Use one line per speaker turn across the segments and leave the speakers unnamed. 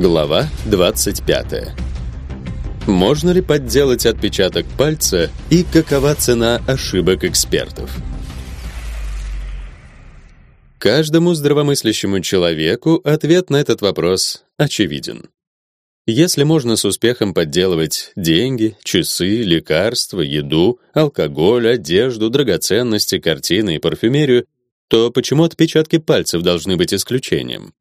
Глава 25. Можно ли подделать отпечаток пальца и какова цена ошибок экспертов? Каждому здравомыслящему человеку ответ на этот вопрос очевиден. Если можно с успехом подделывать деньги, часы, лекарства, еду, алкоголь, одежду, драгоценности, картины и парфюмерию, то почему отпечатки пальцев должны быть исключением?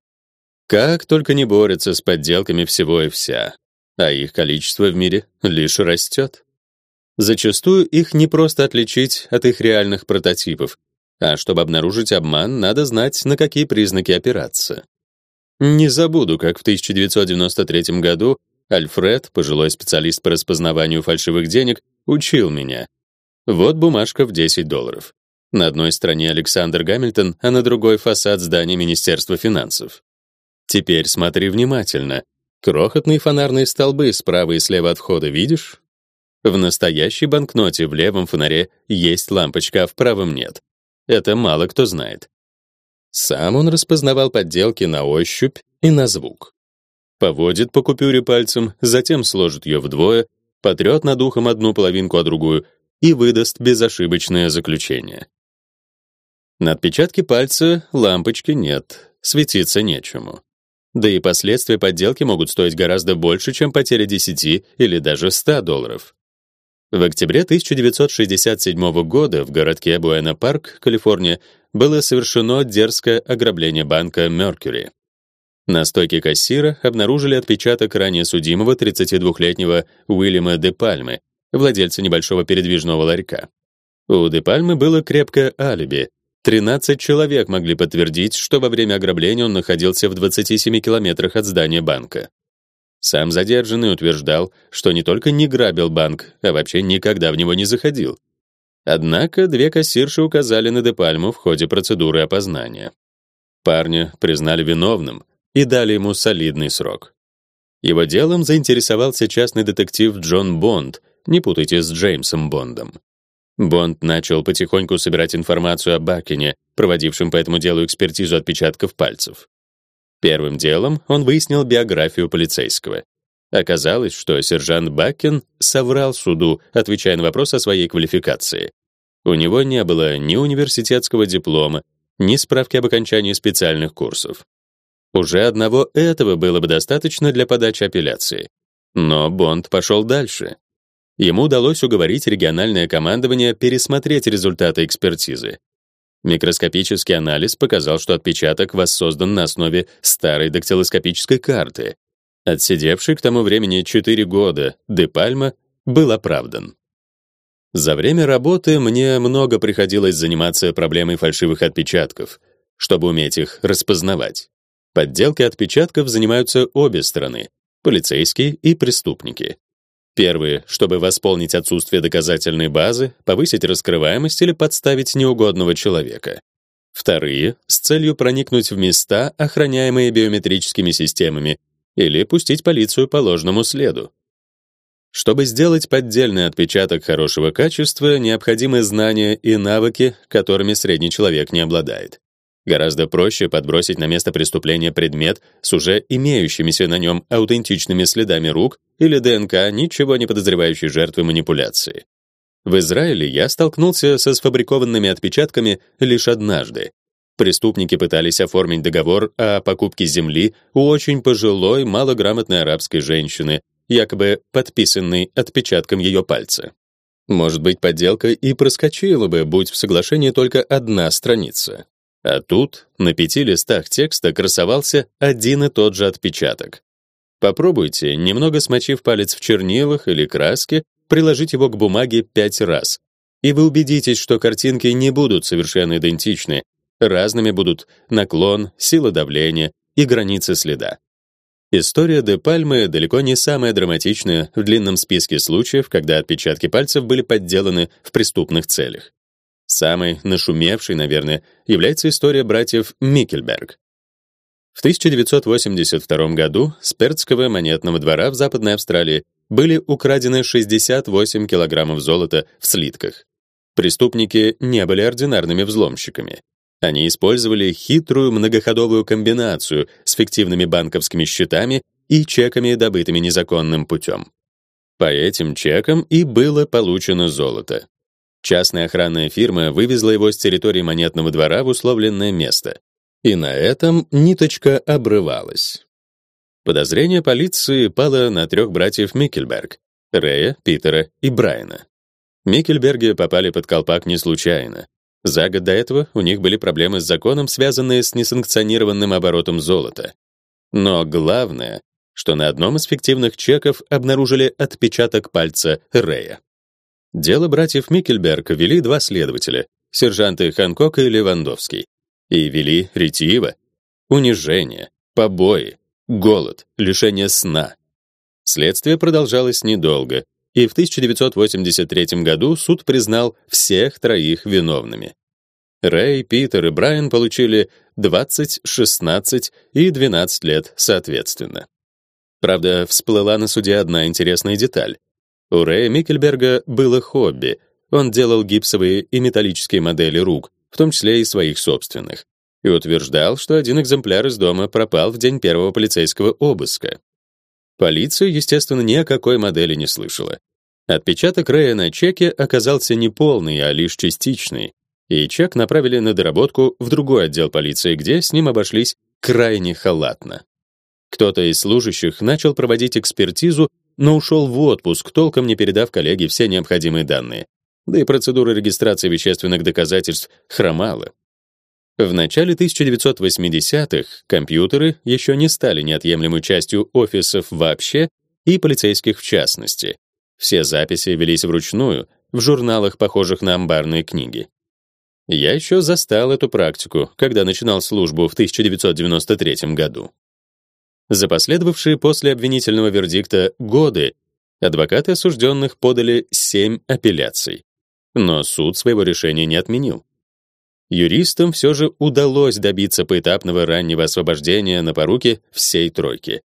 Как только не борются с подделками всего и вся, а их количество в мире лишь растет. Зачастую их не просто отличить от их реальных прототипов, а чтобы обнаружить обман, надо знать, на какие признаки опираться. Не забуду, как в 1993 году Альфред, пожилой специалист по распознаванию фальшивых денег, учил меня. Вот бумажка в 10 долларов. На одной стороне Александр Гамильтон, а на другой фасад здания Министерства финансов. Теперь смотри внимательно. Крохотные фонарные столбы справа и слева от входа видишь? В настоящей банкноте в левом фонаре есть лампочка, а в правом нет. Это мало кто знает. Сам он распознавал подделки на ощупь и на звук. Поводит по купюре пальцем, затем сложит ее вдвое, потрет над ухом одну половинку, а другую и выдаст безошибочное заключение. На отпечатке пальца лампочки нет, светиться нечему. Да и последствия подделки могут стоить гораздо больше, чем потеря 10 или даже 100 долларов. В октябре 1967 года в городке Буэна-Парк, Калифорния, было совершено дерзкое ограбление банка Mercury. На стойке кассира обнаружили отпечаток ранее судимого 32-летнего Уильяма де Пальмы, владельца небольшого передвижного ларька. У де Пальмы было крепкое алиби, 13 человек могли подтвердить, что во время ограбления он находился в 27 километрах от здания банка. Сам задержанный утверждал, что не только не грабил банк, а вообще никогда в него не заходил. Однако две кассирши указали на Депальму в ходе процедуры опознания. Парня признали виновным и дали ему солидный срок. Его делом заинтересовался частный детектив Джон Бонд, не путайте с Джеймсом Бондом. Бонд начал потихоньку собирать информацию о Бакине, проводившем по этому делу экспертизу отпечатков пальцев. Первым делом он выяснил биографию полицейского. Оказалось, что сержант Бакин соврал суду, отвечая на вопрос о своей квалификации. У него не было ни университетского диплома, ни справки об окончании специальных курсов. Уже одного этого было бы достаточно для подачи апелляции. Но Бонд пошел дальше. Ему удалось уговорить региональное командование пересмотреть результаты экспертизы. Микроскопический анализ показал, что отпечаток воссоздан на основе старой дактилоскопической карты. Отсидевший к тому времени 4 года Де Пальма был оправдан. За время работы мне много приходилось заниматься проблемой фальшивых отпечатков, чтобы уметь их распознавать. Подделкой отпечатков занимаются обе стороны — полицейские и преступники. Первые, чтобы восполнить отсутствие доказательной базы, повысить раскрываемость или подставить неугодного человека. Вторые — с целью проникнуть в места, охраняемые биометрическими системами, или пустить полицию по ложному следу. Чтобы сделать поддельный отпечаток хорошего качества, необходимы знания и навыки, которыми средний человек не обладает. Гораздо проще подбросить на место преступления предмет с уже имеющимися на нем аутентичными следами рук или ДНК ничего не подозревающей жертвы манипуляции. В Израиле я столкнулся со сфабрикованными отпечатками лишь однажды. Преступники пытались оформить договор о покупке земли у очень пожилой, малограмотной арабской женщины, якобы подписанный отпечатком ее пальца. Может быть, подделка и проскочила бы, будь в соглашении только одна страница. А тут на пяти листах текста красовался один и тот же отпечаток. Попробуйте, немного смочив палец в чернилах или краске, приложить его к бумаге пять раз, и вы убедитесь, что картинки не будут совершенно идентичны. Разными будут наклон, сила давления и границы следа. История Де Пальмы далеко не самая драматичная в длинном списке случаев, когда отпечатки пальцев были подделаны в преступных целях. Самой нашумевшей, наверное, является история братьев Микельберг. В 1982 году с Перцкого монетного двора в Западной Австралии были украдены 68 килограммов золота в слитках. Преступники не были ординарными взломщиками. Они использовали хитрую многоходовую комбинацию с фиктивными банковскими счетами и чеками, добытыми незаконным путем. По этим чекам и было получено золото. Частная охранная фирма вывезла его с территории монетного двора в условленное место. И на этом ниточка обрывалась. Подозрение полиции пало на трех братьев Микельберг — Рэя, Питера и Брайана. Микельберги попали под колпак не случайно. За год до этого у них были проблемы с законом, связанные с несанкционированным оборотом золота. Но главное, что на одном из фиктивных чеков обнаружили отпечаток пальца Рэя. Дело братьев Микельберг вели два следователя, сержанты Ханкок и Левандовский. И вели ретиво. Унижение, побои, голод, лишение сна. Следствие продолжалось недолго, и в 1983 году суд признал всех троих виновными. Рэй, Питер и Брайан получили 20, 16 и 12 лет соответственно. Правда, всплыла на суде одна интересная деталь. У Рэя Микельберга было хобби. Он делал гипсовые и металлические модели рук, в том числе и своих собственных, и утверждал, что один экземпляр из дома пропал в день первого полицейского обыска. Полиция, естественно, ни о какой модели не слышала. Отпечаток Рэя на чеке оказался не полный, а лишь частичный, и чек направили на доработку в другой отдел полиции, где с ним обошлись крайне халатно. Кто-то из служащих начал проводить экспертизу, но ушел в отпуск, толком не передав коллеге все необходимые данные. Да и процедура регистрации вещественных доказательств хромала. В начале 1980-х компьютеры еще не стали неотъемлемой частью офисов вообще и полицейских в частности. Все записи велись вручную, в журналах, похожих на амбарные книги. Я еще застал эту практику, когда начинал службу в 1993 году. За последовавшие после обвинительного вердикта годы адвокаты осужденных подали семь апелляций, но суд своего решения не отменил. Юристам все же удалось добиться поэтапного раннего освобождения на поруки всей тройки.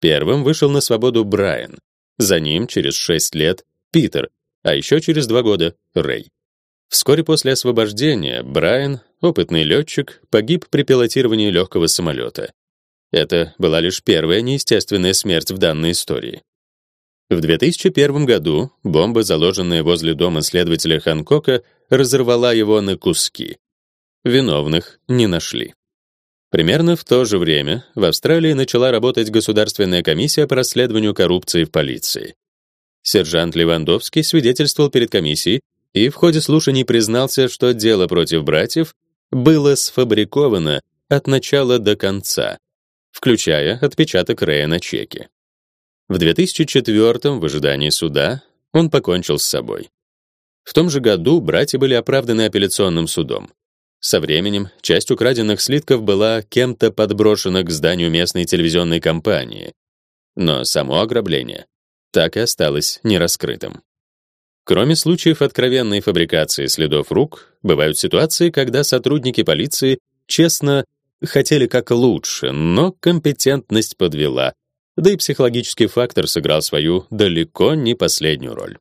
Первым вышел на свободу Брайан, за ним через 6 лет Питер, а еще через 2 года Рэй. Вскоре после освобождения Брайан, опытный летчик, погиб при пилотировании легкого самолета. Это была лишь первая неестественная смерть в данной истории. В 2001 году бомба, заложенная возле дома следователя Ханкока, разорвала его на куски. Виновных не нашли. Примерно в то же время в Австралии начала работать Государственная комиссия по расследованию коррупции в полиции. Сержант Левандовский свидетельствовал перед комиссией и в ходе слушаний признался, что дело против братьев было сфабриковано от начала до конца, включая отпечаток Рэя на чеке. В 2004 в ожидании суда он покончил с собой. В том же году братья были оправданы апелляционным судом. Со временем часть украденных слитков была кем-то подброшена к зданию местной телевизионной компании, но само ограбление так и осталось нераскрытым. Кроме случаев откровенной фабрикации следов рук, бывают ситуации, когда сотрудники полиции честно хотели как лучше, но компетентность подвела, да и психологический фактор сыграл свою далеко не последнюю роль.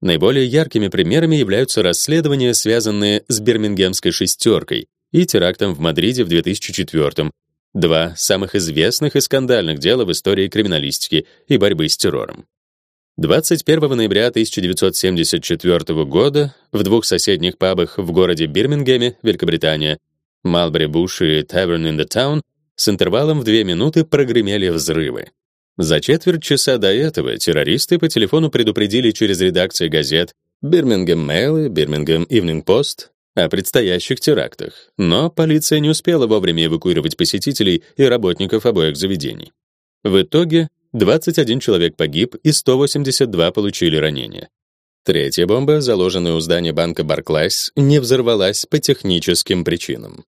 Наиболее яркими примерами являются расследования, связанные с Бирмингемской шестеркой и терактом в Мадриде в 2004 два самых известных и скандальных дела в истории криминалистики и борьбы с террором. 21 ноября 1974 года в двух соседних пабах в городе Бирмингеме, Великобритания, Малбери Буш и Tavern in the Town, с интервалом в две минуты прогремели взрывы. За четверть часа до этого террористы по телефону предупредили через редакции газет Birmingham Mail и Birmingham Evening Post о предстоящих терактах, но полиция не успела вовремя эвакуировать посетителей и работников обоих заведений. В итоге 21 человек погиб и 182 получили ранения. Третья бомба, заложенная у здания банка Barclays, не взорвалась по техническим причинам.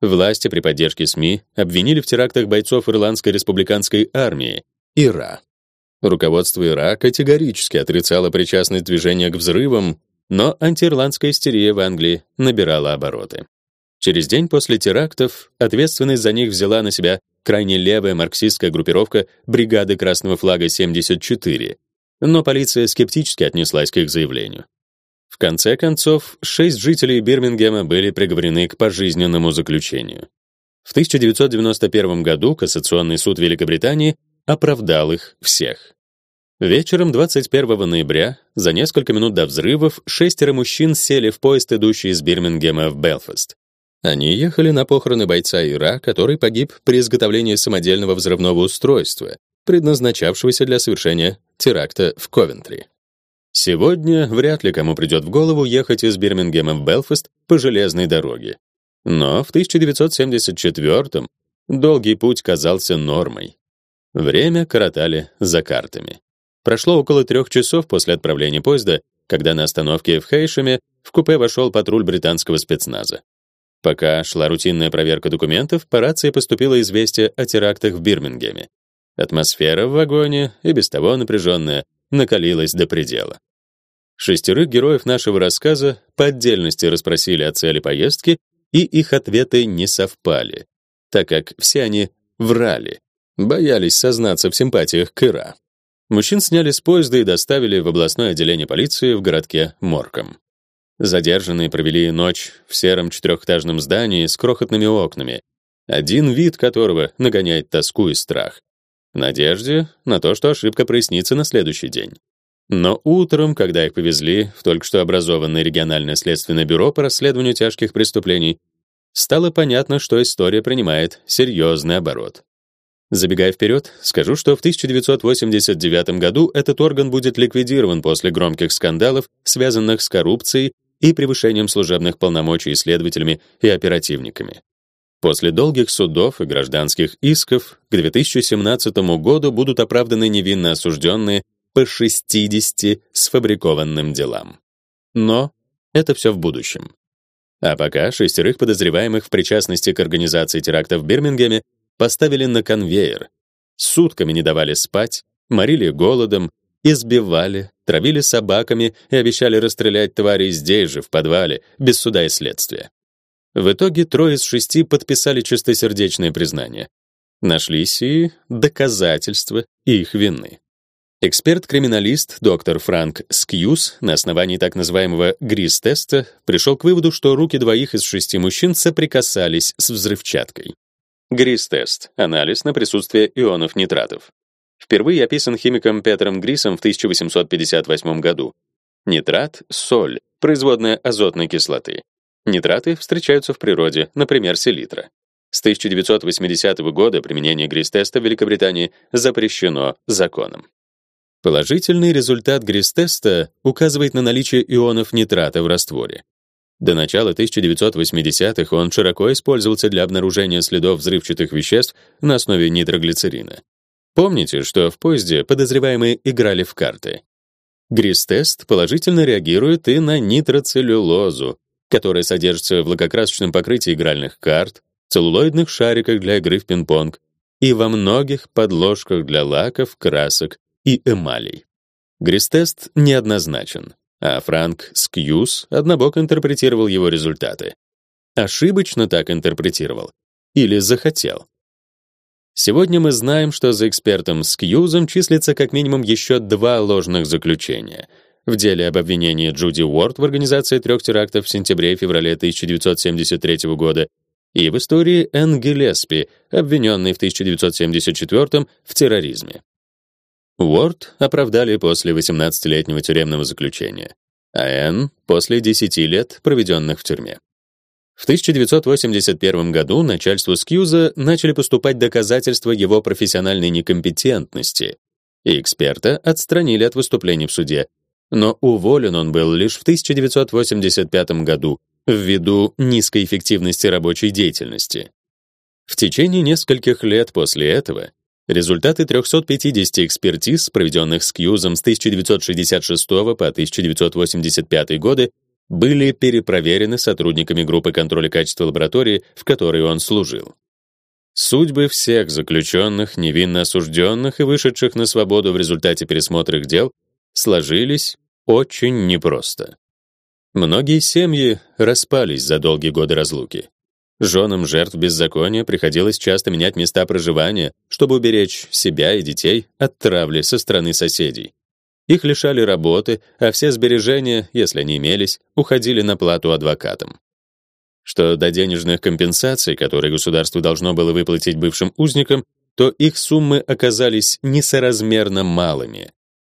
Власти при поддержке СМИ обвинили в терактах бойцов Ирландской республиканской армии, Ира. Руководство Ира категорически отрицало причастность движения к взрывам, но антиирландская истерия в Англии набирала обороты. Через день после терактов ответственность за них взяла на себя крайне левая марксистская группировка бригады Красного флага 74, но полиция скептически отнеслась к их заявлению. В конце концов, шесть жителей Бирмингема были приговорены к пожизненному заключению. В 1991 году Кассационный суд Великобритании оправдал их всех. Вечером 21 ноября, за несколько минут до взрывов, шестеро мужчин сели в поезд, идущий из Бирмингема в Белфаст. Они ехали на похороны бойца Ира, который погиб при изготовлении самодельного взрывного устройства, предназначавшегося для совершения теракта в Ковентри. Сегодня вряд ли кому придет в голову ехать из Бирмингема в Белфаст по железной дороге. Но в 1974 долгий путь казался нормой. Время коротали за картами. Прошло около трех часов после отправления поезда, когда на остановке в Хейшеме в купе вошел патруль британского спецназа. Пока шла рутинная проверка документов, по рации поступило известие о терактах в Бирмингеме. Атмосфера в вагоне, и без того напряженная, накалилась до предела. Шестерых героев нашего рассказа по отдельности расспросили о цели поездки, и их ответы не совпали, так как все они врали, боялись сознаться в симпатиях к Ира. Мужчин сняли с поезда и доставили в областное отделение полиции в городке Морком. Задержанные провели ночь в сером четырехэтажном здании с крохотными окнами, один вид которого нагоняет тоску и страх. В надежде на то, что ошибка прояснится на следующий день. Но утром, когда их повезли в только что образованное региональное следственное бюро по расследованию тяжких преступлений, стало понятно, что история принимает серьезный оборот. Забегая вперед, скажу, что в 1989 году этот орган будет ликвидирован после громких скандалов, связанных с коррупцией и превышением служебных полномочий следователями и оперативниками. После долгих судов и гражданских исков к 2017 году будут оправданы невинно осужденные по 60 сфабрикованным делам. Но это все в будущем. А пока шестерых подозреваемых в причастности к организации теракта в Бирмингеме поставили на конвейер. Сутками не давали спать, морили голодом, избивали, травили собаками и обещали расстрелять тварей здесь же, в подвале, без суда и следствия. В итоге трое из шести подписали чистосердечное признание. Нашлись и доказательства их вины. Эксперт-криминалист доктор Франк Скьюз на основании так называемого ГРИС-теста пришел к выводу, что руки двоих из шести мужчин соприкасались с взрывчаткой. ГРИС-тест — анализ на присутствие ионов нитратов. Впервые описан химиком Петром Грисом в 1858 году. Нитрат — соль, производная азотной кислоты. Нитраты встречаются в природе, например, селитра. С 1980 года применение грис-теста в Великобритании запрещено законом. Положительный результат грис-теста указывает на наличие ионов нитрата в растворе. До начала 1980-х он широко использовался для обнаружения следов взрывчатых веществ на основе нитроглицерина. Помните, что в поезде подозреваемые играли в карты. Грис-тест положительно реагирует и на нитроцеллюлозу, которая содержится в лакокрасочном покрытии игральных карт, целлулоидных шариках для игры в пинг-понг и во многих подложках для лаков, красок и эмалей. Грис-тест неоднозначен, а Франк Скьюз однобоко интерпретировал его результаты. Ошибочно так интерпретировал или захотел. Сегодня мы знаем, что за экспертом Скьюзом числится как минимум еще два ложных заключения — в деле об обвинении Джуди Уорд в организации трех терактов в сентябре и феврале 1973 года и в истории Энн Гиллеспи, обвиненной в 1974 в терроризме. Уорд оправдали после 18-летнего тюремного заключения, а Энн — после 10 лет, проведенных в тюрьме. В 1981 году начальству Скьюза начали поступать доказательства его профессиональной некомпетентности, и эксперта отстранили от выступлений в суде, но уволен он был лишь в 1985 году ввиду низкой эффективности рабочей деятельности. В течение нескольких лет после этого результаты 350 экспертиз, проведенных с Кьюзом с 1966 по 1985 годы, были перепроверены сотрудниками группы контроля качества лаборатории, в которой он служил. Судьбы всех заключенных, невинно осужденных и вышедших на свободу в результате пересмотра их дел сложились очень непросто. Многие семьи распались за долгие годы разлуки. Женам жертв беззакония приходилось часто менять места проживания, чтобы уберечь себя и детей от травли со стороны соседей. Их лишали работы, а все сбережения, если они имелись, уходили на плату адвокатам. Что до денежных компенсаций, которые государство должно было выплатить бывшим узникам, то их суммы оказались несоразмерно малыми,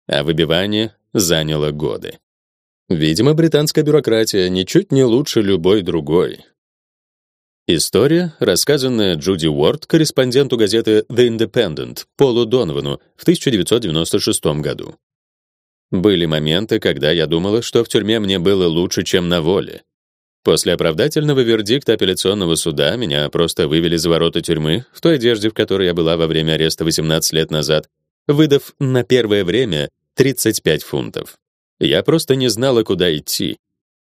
а выбивание заняло годы. Видимо, британская бюрократия ничуть не лучше любой другой. История, рассказанная Джуди Уорд, корреспонденту газеты The Independent, Полу Доновану в 1996 году. Были моменты, когда я думала, что в тюрьме мне было лучше, чем на воле. После оправдательного вердикта апелляционного суда меня просто вывели за ворота тюрьмы в той одежде, в которой я была во время ареста 18 лет назад, выдав на первое время 35 фунтов. Я просто не знала, куда идти.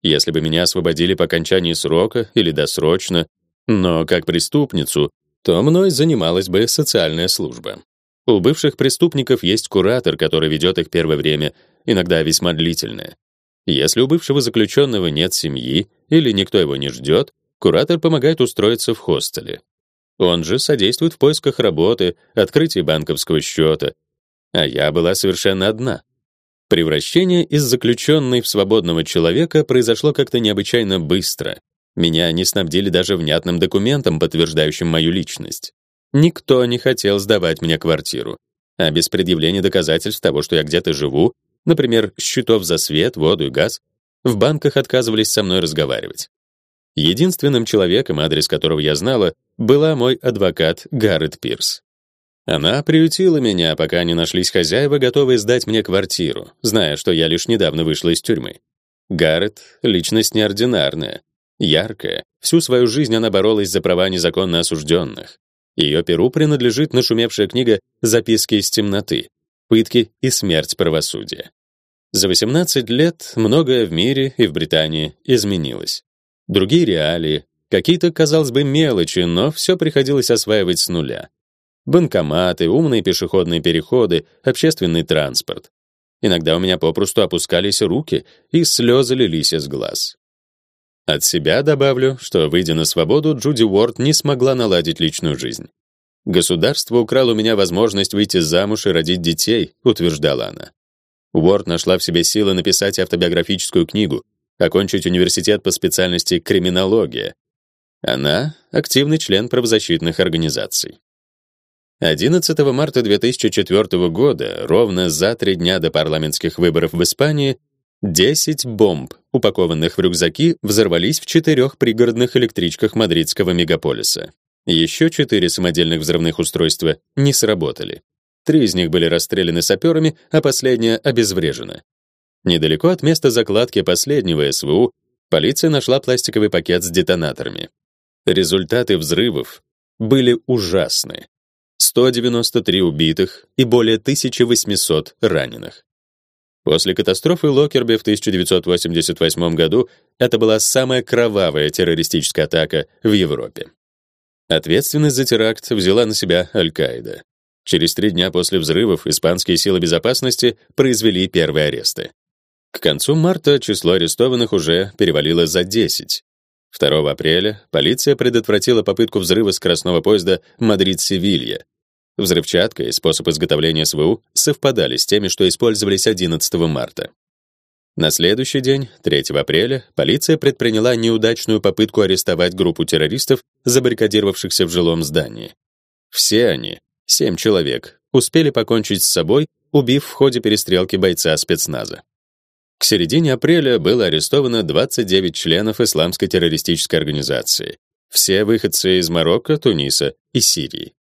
Если бы меня освободили по окончании срока или досрочно, но как преступницу, то мной занималась бы социальная служба. У бывших преступников есть куратор, который ведет их первое время, иногда весьма длительное. Если у бывшего заключенного нет семьи или никто его не ждет, куратор помогает устроиться в хостеле. Он же содействует в поисках работы, открытии банковского счета. А я была совершенно одна. Превращение из заключенной в свободного человека произошло как-то необычайно быстро. Меня не снабдили даже внятным документом, подтверждающим мою личность. Никто не хотел сдавать мне квартиру. А без предъявления доказательств того, что я где-то живу, например, счетов за свет, воду и газ, в банках отказывались со мной разговаривать. Единственным человеком, адрес которого я знала, была мой адвокат Гаррет Пирс. Она приютила меня, пока не нашлись хозяева, готовые сдать мне квартиру, зная, что я лишь недавно вышла из тюрьмы. Гаррет — личность неординарная, яркая. Всю свою жизнь она боролась за права незаконно осужденных. Ее перу принадлежит нашумевшая книга «Записки из темноты», пытки и смерть правосудия. За 18 лет многое в мире и в Британии изменилось. Другие реалии, какие-то, казалось бы, мелочи, но все приходилось осваивать с нуля. Банкоматы, умные пешеходные переходы, общественный транспорт. Иногда у меня попросту опускались руки, и слезы лились из глаз. От себя добавлю, что, выйдя на свободу, Джуди Уорд не смогла наладить личную жизнь. Государство украло у меня возможность выйти замуж и родить детей, утверждала она. Уорд нашла в себе силы написать автобиографическую книгу, окончить университет по специальности криминология. Она активный член правозащитных организаций. 11 марта 2004 года, ровно за три дня до парламентских выборов в Испании, 10 бомб, упакованных в рюкзаки, взорвались в четырех пригородных электричках мадридского мегаполиса. Еще четыре самодельных взрывных устройства не сработали. Три из них были расстреляны саперами, а последняя обезврежена. Недалеко от места закладки последнего СВУ полиция нашла пластиковый пакет с детонаторами. Результаты взрывов были ужасны. 193 убитых и более 1800 раненых. После катастрофы Локерби в 1988 году это была самая кровавая террористическая атака в Европе. Ответственность за теракт взяла на себя Аль-Каида. Через три дня после взрывов испанские силы безопасности произвели первые аресты. К концу марта число арестованных уже перевалило за 10. 2 апреля полиция предотвратила попытку взрыва скоростного поезда Мадрид-Севилья. Взрывчатка и способ изготовления СВУ совпадали с теми, что использовались 11 марта. На следующий день, 3 апреля, полиция предприняла неудачную попытку арестовать группу террористов, забаррикадировавшихся в жилом здании. Все они, семь человек, успели покончить с собой, убив в ходе перестрелки бойца спецназа. К середине апреля было арестовано 29 членов исламской террористической организации, все выходцы из Марокко, Туниса и Сирии.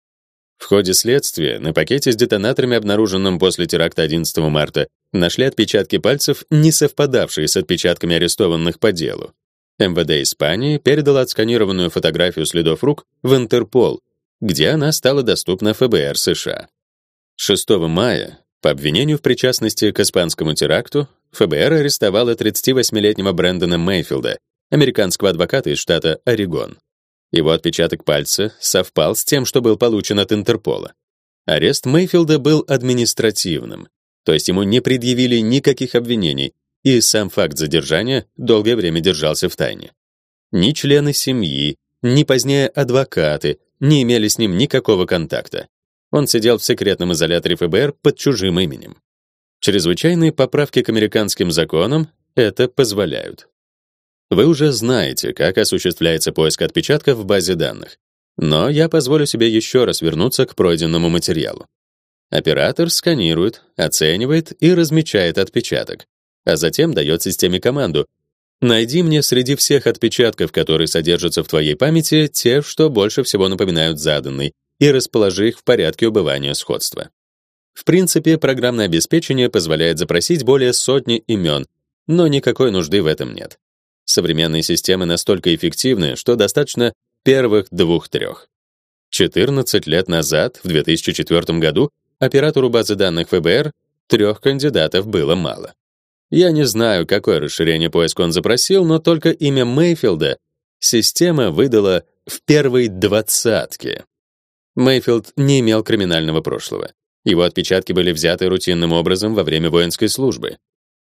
В ходе следствия на пакете с детонаторами, обнаруженном после теракта 11 марта, нашли отпечатки пальцев, не совпадавшие с отпечатками арестованных по делу. МВД Испании передала отсканированную фотографию следов рук в Интерпол, где она стала доступна ФБР США. 6 мая по обвинению в причастности к испанскому теракту ФБР арестовало 38-летнего Брэндона Мейфилда, американского адвоката из штата Орегон. Его отпечаток пальца совпал с тем, что был получен от Интерпола. Арест Мейфилда был административным, то есть ему не предъявили никаких обвинений, и сам факт задержания долгое время держался в тайне. Ни члены семьи, ни позднее адвокаты не имели с ним никакого контакта. Он сидел в секретном изоляторе ФБР под чужим именем. Чрезвычайные поправки к американским законам это позволяют. Вы уже знаете, как осуществляется поиск отпечатков в базе данных. Но я позволю себе еще раз вернуться к пройденному материалу. Оператор сканирует, оценивает и размечает отпечаток, а затем дает системе команду: "Найди мне среди всех отпечатков, которые содержатся в твоей памяти, те, что больше всего напоминают заданный, и расположи их в порядке убывания сходства". В принципе, программное обеспечение позволяет запросить более сотни имен, но никакой нужды в этом нет. Современные системы настолько эффективны, что достаточно первых двух-трех. 14 лет назад, в 2004 году, оператору базы данных ФБР трех кандидатов было мало. Я не знаю, какое расширение поиска он запросил, но только имя Мейфилда система выдала в первой двадцатке. Мейфилд не имел криминального прошлого. Его отпечатки были взяты рутинным образом во время воинской службы.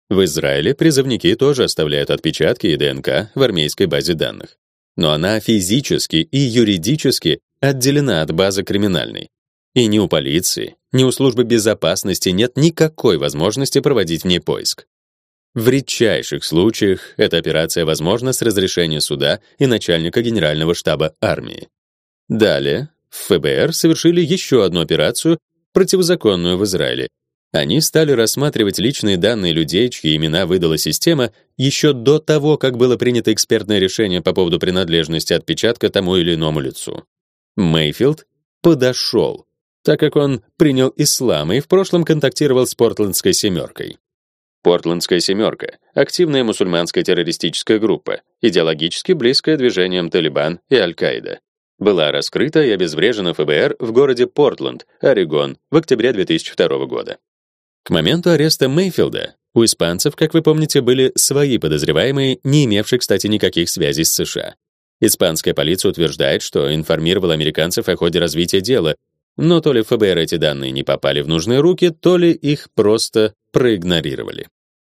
В Израиле призывники тоже оставляют отпечатки и ДНК в армейской базе данных. Но она физически и юридически отделена от базы криминальной. И ни у полиции, ни у службы безопасности нет никакой возможности проводить в ней поиск. В редчайших случаях эта операция возможна с разрешения суда и начальника генерального штаба армии. Далее ФБР совершили еще одну операцию, противозаконную в Израиле. Они стали рассматривать личные данные людей, чьи имена выдала система, еще до того, как было принято экспертное решение по поводу принадлежности отпечатка тому или иному лицу. Мейфилд подошел, так как он принял ислам и в прошлом контактировал с Портлендской семеркой. Портлендская семерка — активная мусульманская террористическая группа, идеологически близкая движениям Талибан и Аль-Каида была раскрыта и обезврежена ФБР в городе Портленд, Орегон, в октябре 2002 года. К моменту ареста Мейфилда у испанцев, как вы помните, были свои подозреваемые, не имевшие, кстати, никаких связей с США. Испанская полиция утверждает, что информировала американцев о ходе развития дела, но то ли ФБР эти данные не попали в нужные руки, то ли их просто проигнорировали.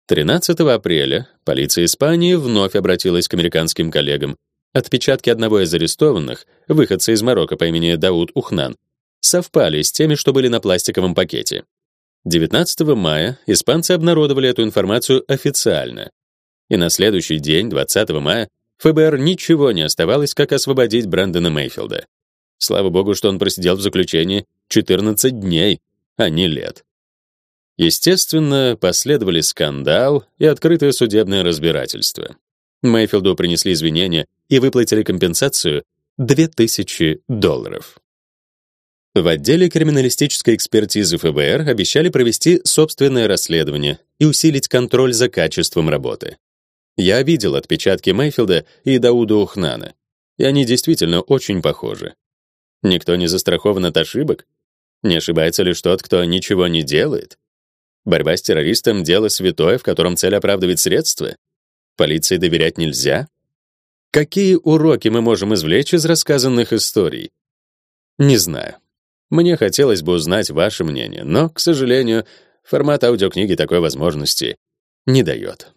13 апреля полиция Испании вновь обратилась к американским коллегам Отпечатки одного из арестованных, выходца из Марокко по имени Дауд Ухнан, совпали с теми, что были на пластиковом пакете. 19 мая испанцы обнародовали эту информацию официально. И на следующий день, 20 мая, ФБР ничего не оставалось, как освободить Брэндона Мейфилда. Слава богу, что он просидел в заключении 14 дней, а не лет. Естественно, последовали скандал и открытое судебное разбирательство. Мейфилду принесли извинения и выплатили компенсацию 2000 долларов. В отделе криминалистической экспертизы ФБР обещали провести собственное расследование и усилить контроль за качеством работы. Я видел отпечатки Мейфилда и Дауда Ухнана, и они действительно очень похожи. Никто не застрахован от ошибок. Не ошибается лишь тот, кто ничего не делает. Борьба с террористом — дело святое, в котором цель оправдывает средства. Полиции доверять нельзя? Какие уроки мы можем извлечь из рассказанных историй? Не знаю. Мне хотелось бы узнать ваше мнение, но, к сожалению, формат аудиокниги такой возможности не дает.